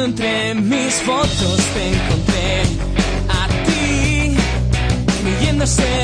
Entre mis fotos te encontré a ti, creyéndose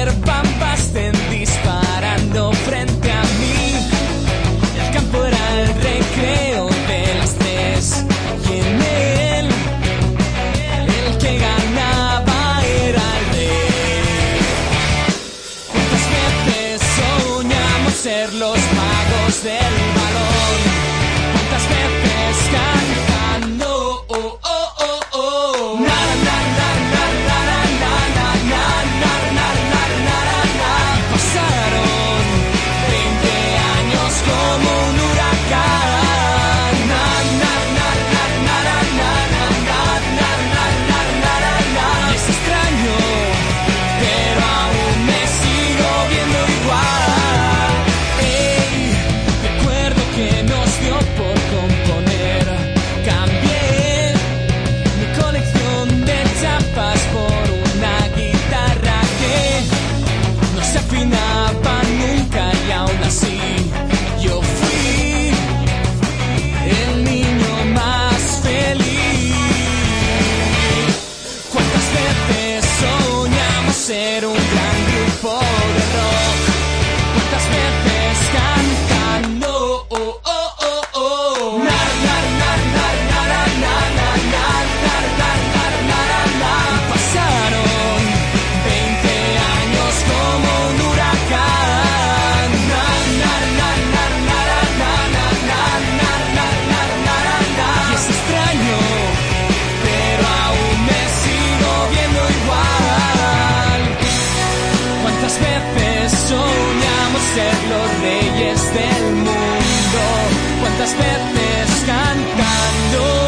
reyes del mundo. ¿Cuántas veces cantando?